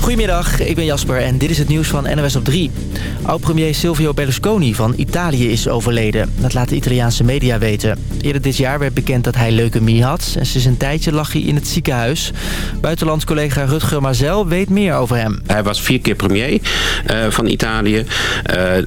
Goedemiddag, ik ben Jasper en dit is het nieuws van NOS op 3. Oud-premier Silvio Berlusconi van Italië is overleden. Dat laten Italiaanse media weten. Eerder dit jaar werd bekend dat hij leukemie had... en sinds een tijdje lag hij in het ziekenhuis. Buitenlands collega Rutger Mazel weet meer over hem. Hij was vier keer premier uh, van Italië. Uh,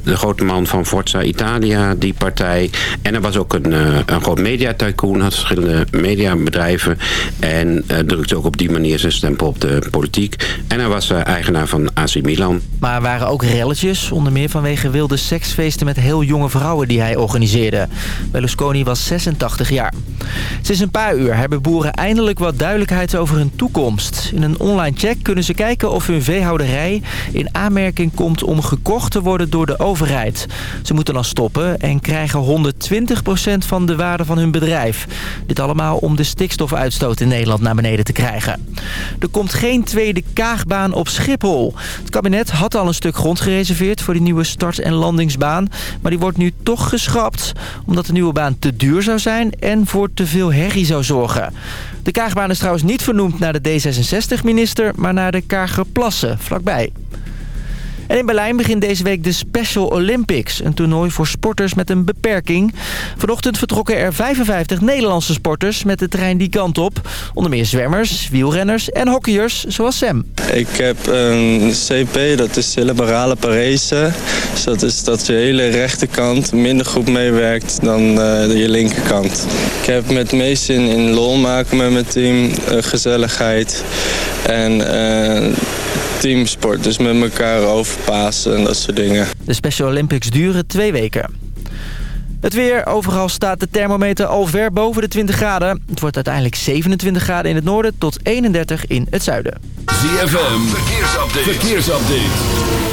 de grote man van Forza Italia, die partij. En hij was ook een, uh, een groot mediatycoon, had verschillende mediabedrijven... en drukte ook op die manier zijn stempel op de politiek. En hij was eigenaar van AC Milan. Maar er waren ook relletjes, onder meer vanwege wilde seksfeesten met heel jonge vrouwen die hij organiseerde. Berlusconi was 86 jaar. Sinds een paar uur hebben boeren eindelijk wat duidelijkheid over hun toekomst. In een online check kunnen ze kijken of hun veehouderij in aanmerking komt om gekocht te worden door de overheid. Ze moeten dan stoppen en krijgen 120% van de waarde van hun bedrijf. Dit allemaal om de stikstofuitstoot in Nederland naar beneden te krijgen. Er komt geen tweede kaagbaan op Schiphol. Het kabinet had al een stuk grond gereserveerd voor die nieuwe start- en landingsbaan. Maar die wordt nu toch geschrapt. Omdat de nieuwe baan te duur zou zijn en voor te veel herrie zou zorgen. De kaagbaan is trouwens niet vernoemd naar de D66-minister, maar naar de Kagerplassen, vlakbij. En in Berlijn begint deze week de Special Olympics. Een toernooi voor sporters met een beperking. Vanochtend vertrokken er 55 Nederlandse sporters met de trein die kant op. Onder meer zwemmers, wielrenners en hockeyers, zoals Sam. Ik heb een CP, dat is cerebrale parese. Dus dat is dat je hele rechterkant minder goed meewerkt dan uh, je linkerkant. Ik heb met meest in, lol maken met mijn team, uh, gezelligheid en... Uh, teamsport, dus met elkaar overpassen en dat soort dingen. De Special Olympics duren twee weken. Het weer. Overal staat de thermometer al ver boven de 20 graden. Het wordt uiteindelijk 27 graden in het noorden tot 31 in het zuiden. ZFM. Verkeersupdate. Verkeersupdate.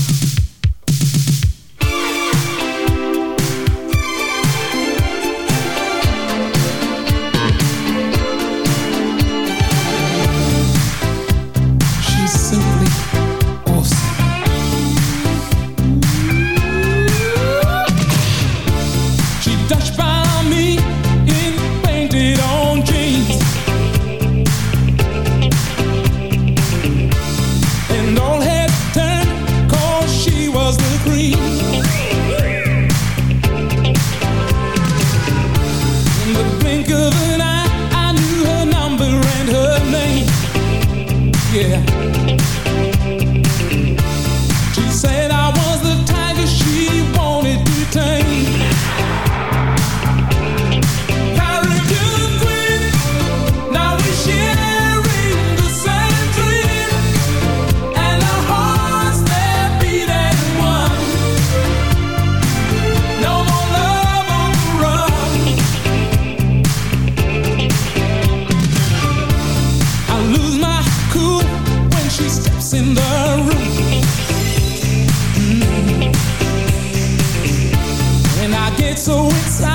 it's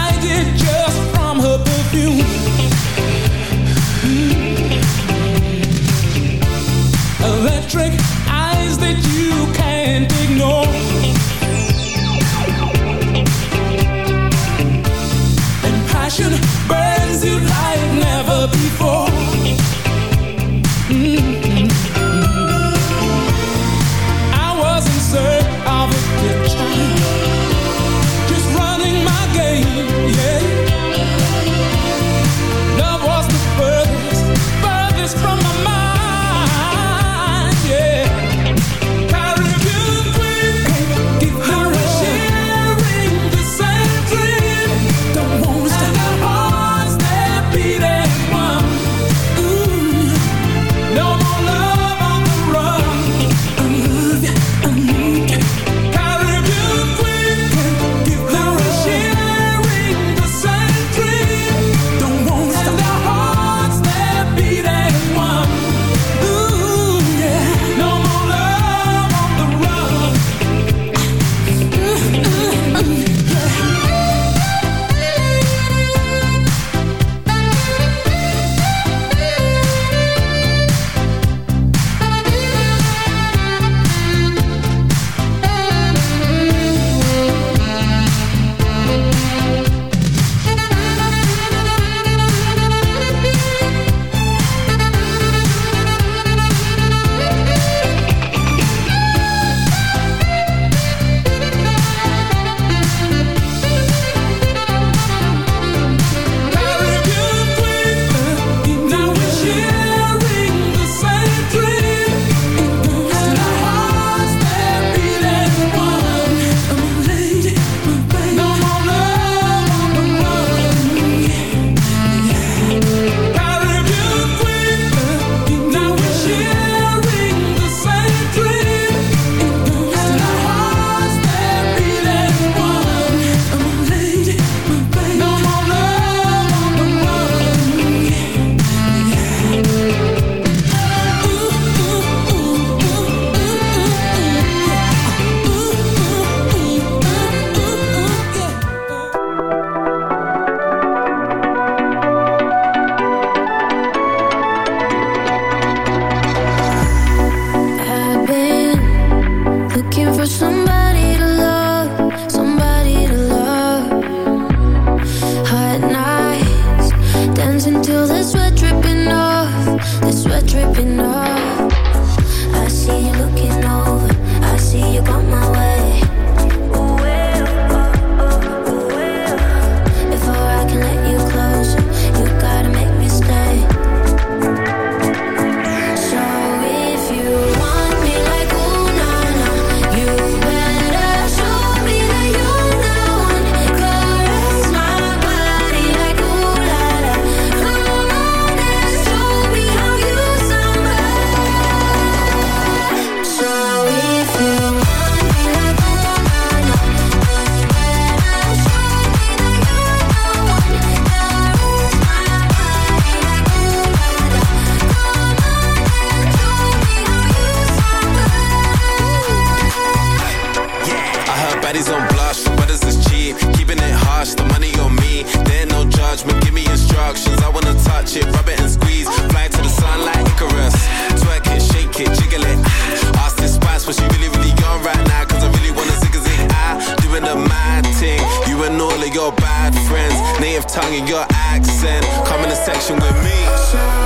tongue your accent. Come in the section with me.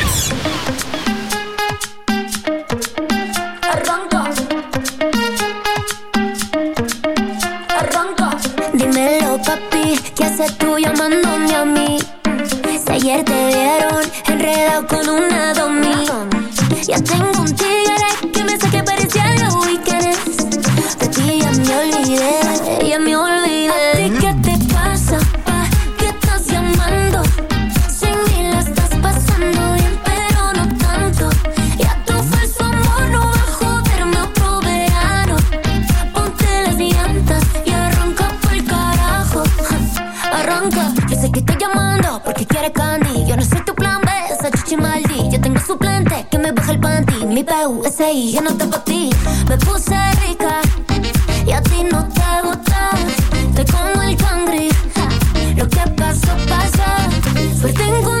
PUSI, yo no te pa' ti. Me puse rica y a ti no te gusta. Estoy como el cangri. Lo que pasó, pasó. Suerte encontrando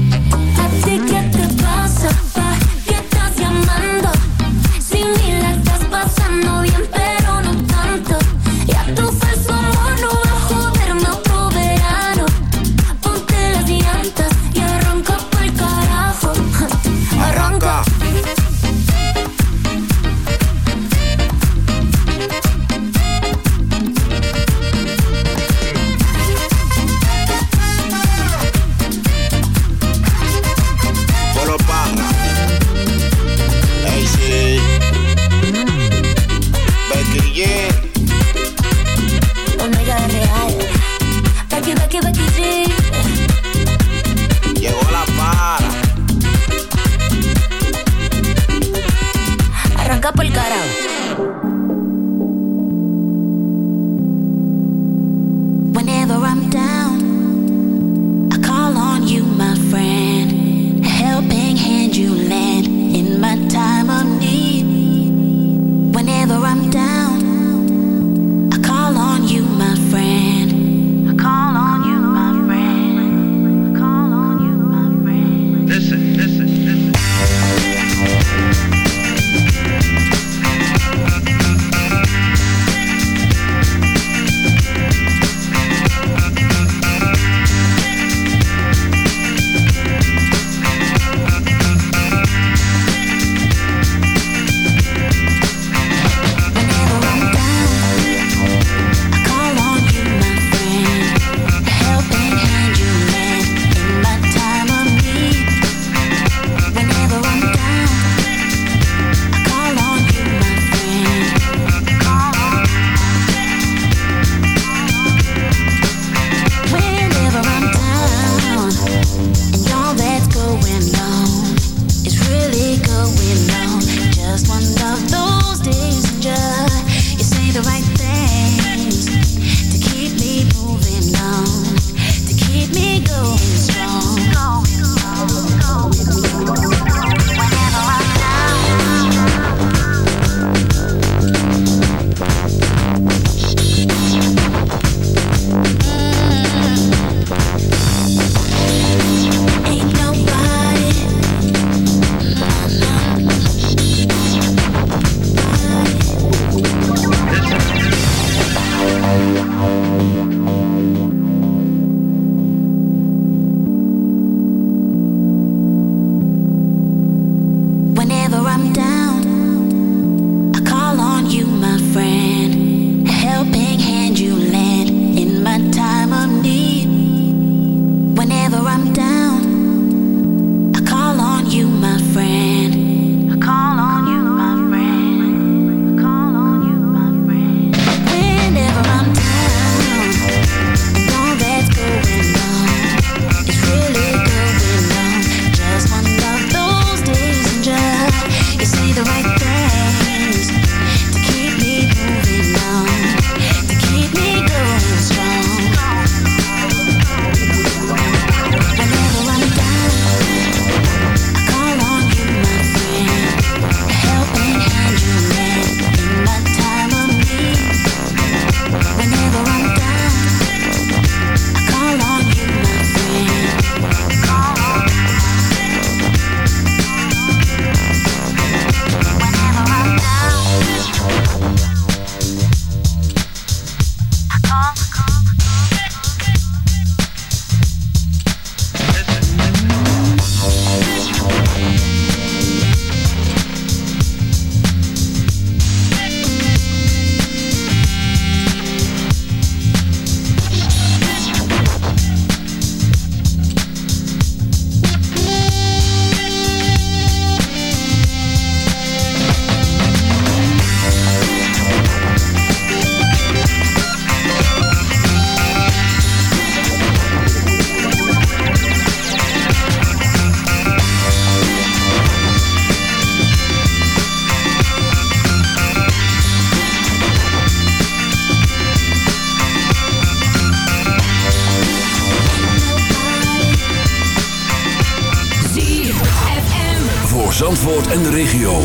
Zandvoort en de regio.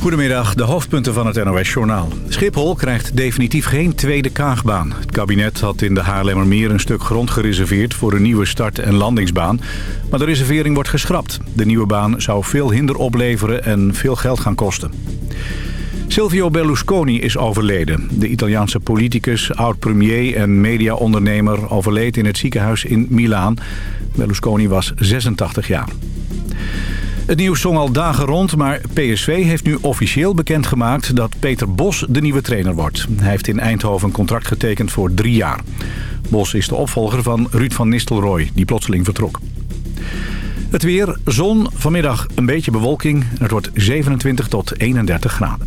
Goedemiddag, de hoofdpunten van het NOS-journaal. Schiphol krijgt definitief geen tweede kaagbaan. Het kabinet had in de Haarlemmermeer een stuk grond gereserveerd... voor een nieuwe start- en landingsbaan. Maar de reservering wordt geschrapt. De nieuwe baan zou veel hinder opleveren en veel geld gaan kosten. Silvio Berlusconi is overleden. De Italiaanse politicus, oud-premier en mediaondernemer... overleed in het ziekenhuis in Milaan. Berlusconi was 86 jaar. Het nieuws zong al dagen rond, maar PSV heeft nu officieel bekendgemaakt dat Peter Bos de nieuwe trainer wordt. Hij heeft in Eindhoven een contract getekend voor drie jaar. Bos is de opvolger van Ruud van Nistelrooy, die plotseling vertrok. Het weer, zon, vanmiddag een beetje bewolking. Het wordt 27 tot 31 graden.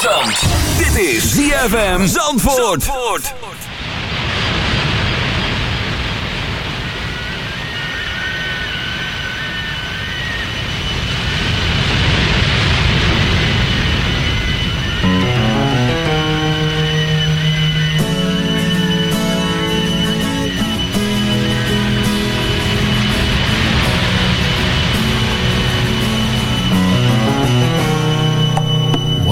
uit Dit is ZFM Zandvoort. Zandvoort.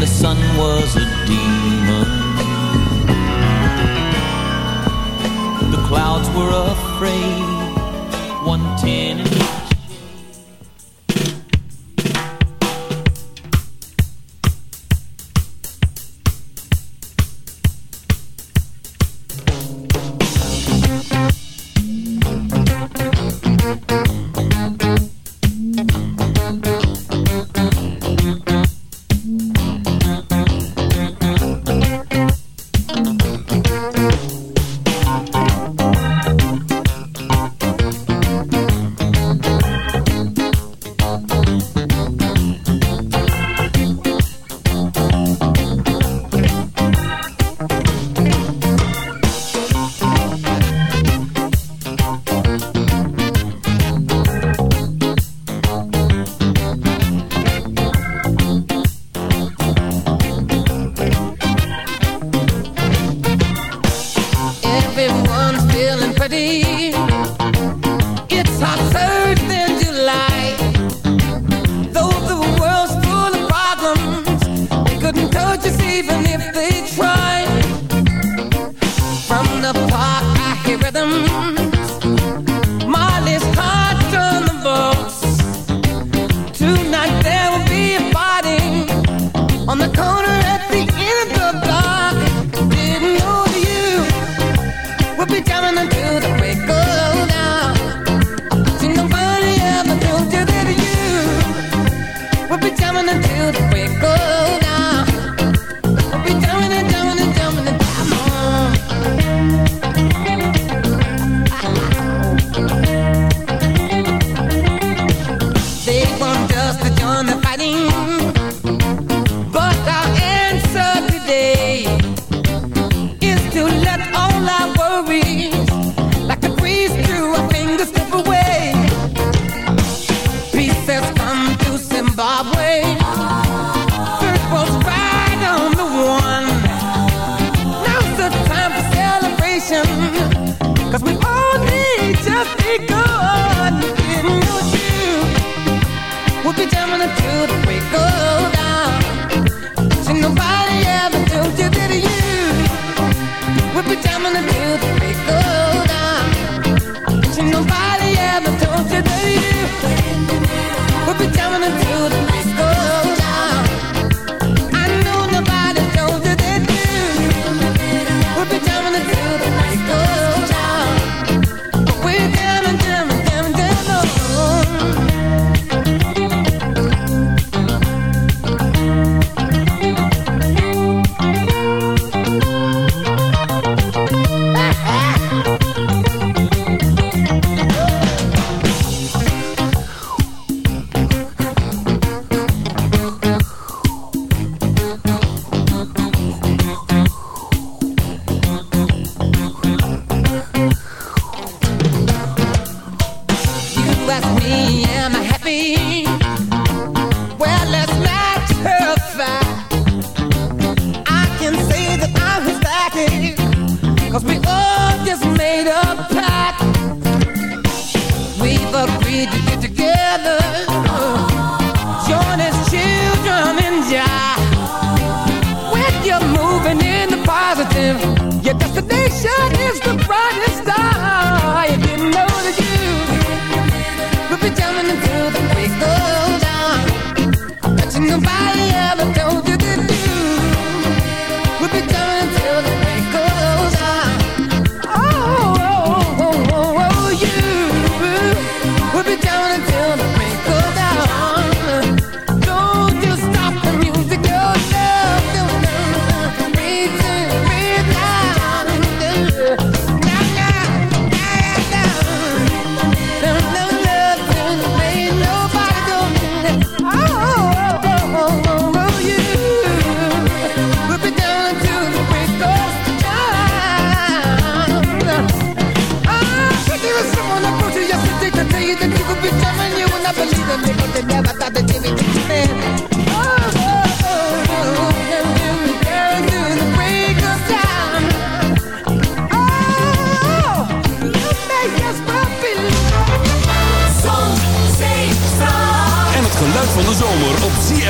the sun was a demon. The clouds were afraid, one ten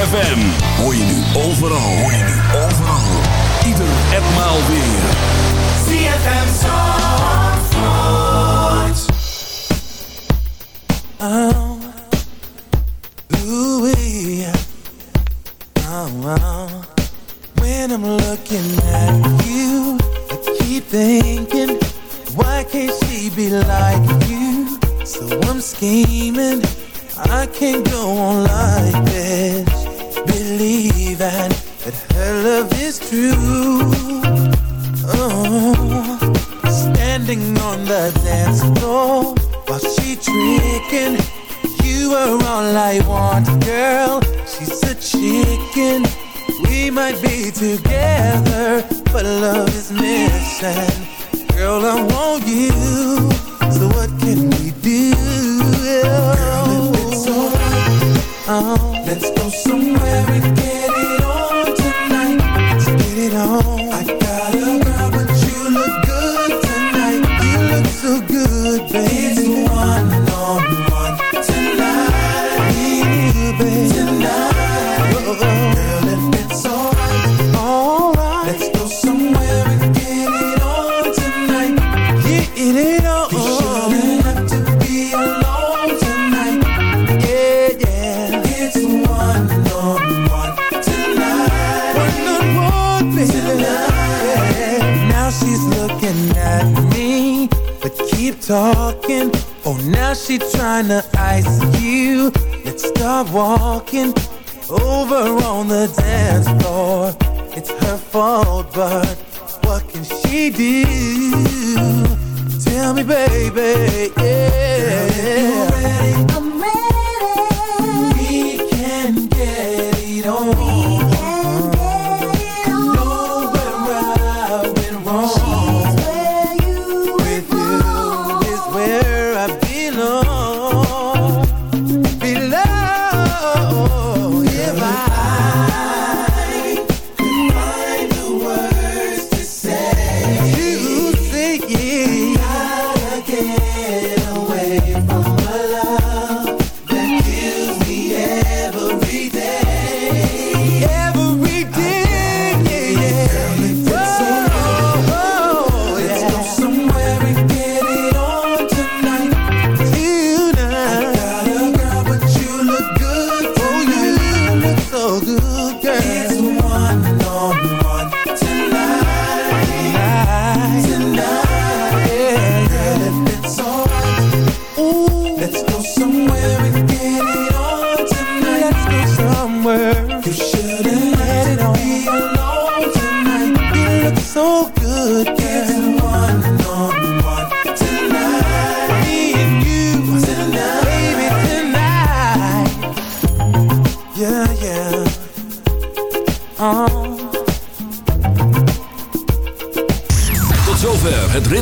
ZFM. Hoor je nu overal. Hoor je nu overal. Ieder en weer. ZFM are walking over on the dance floor. It's her fault, but what can she do? Tell me, baby, yeah. Girl,